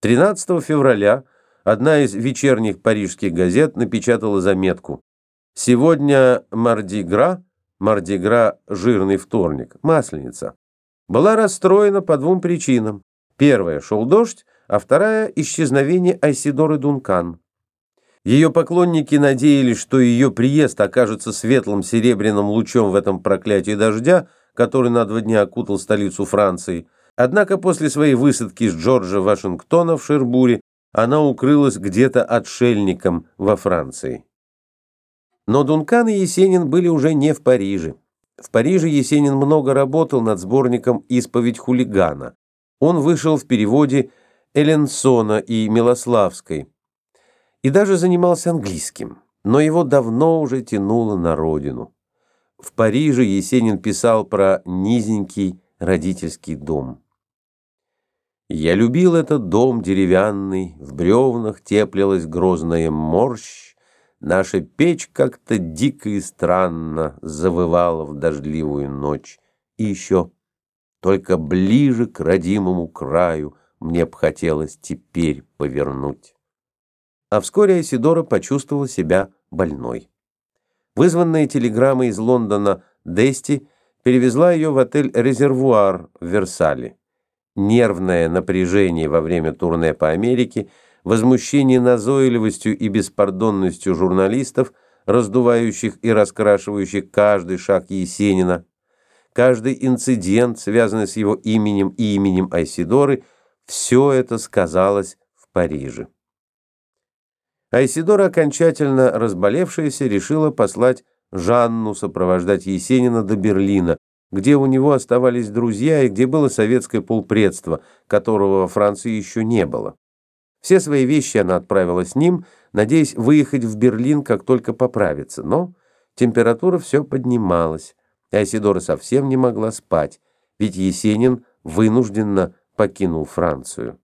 13 февраля одна из вечерних парижских газет напечатала заметку «Сегодня Мардигра, Мардигра – жирный вторник, масленица» была расстроена по двум причинам. Первая – шел дождь, а вторая – исчезновение Айсидоры Дункан. Ее поклонники надеялись, что ее приезд окажется светлым серебряным лучом в этом проклятии дождя, который на два дня окутал столицу Франции – Однако после своей высадки с Джорджа Вашингтона в Шербуре она укрылась где-то отшельником во Франции. Но Дункан и Есенин были уже не в Париже. В Париже Есенин много работал над сборником «Исповедь хулигана». Он вышел в переводе Эленсона и Милославской и даже занимался английским, но его давно уже тянуло на родину. В Париже Есенин писал про низенький родительский дом. Я любил этот дом деревянный, в бревнах теплилась грозная морщ, Наша печь как-то дико и странно завывала в дождливую ночь. И еще, только ближе к родимому краю мне б хотелось теперь повернуть. А вскоре Айсидора почувствовала себя больной. Вызванная телеграмма из Лондона Дести перевезла ее в отель «Резервуар» в Версале нервное напряжение во время турне по Америке, возмущение назойливостью и беспардонностью журналистов, раздувающих и раскрашивающих каждый шаг Есенина, каждый инцидент, связанный с его именем и именем Айсидоры, все это сказалось в Париже. Айсидора, окончательно разболевшаяся, решила послать Жанну сопровождать Есенина до Берлина, где у него оставались друзья и где было советское полпредство, которого во Франции еще не было. Все свои вещи она отправила с ним, надеясь выехать в Берлин, как только поправится, но температура все поднималась, и Айсидора совсем не могла спать, ведь Есенин вынужденно покинул Францию.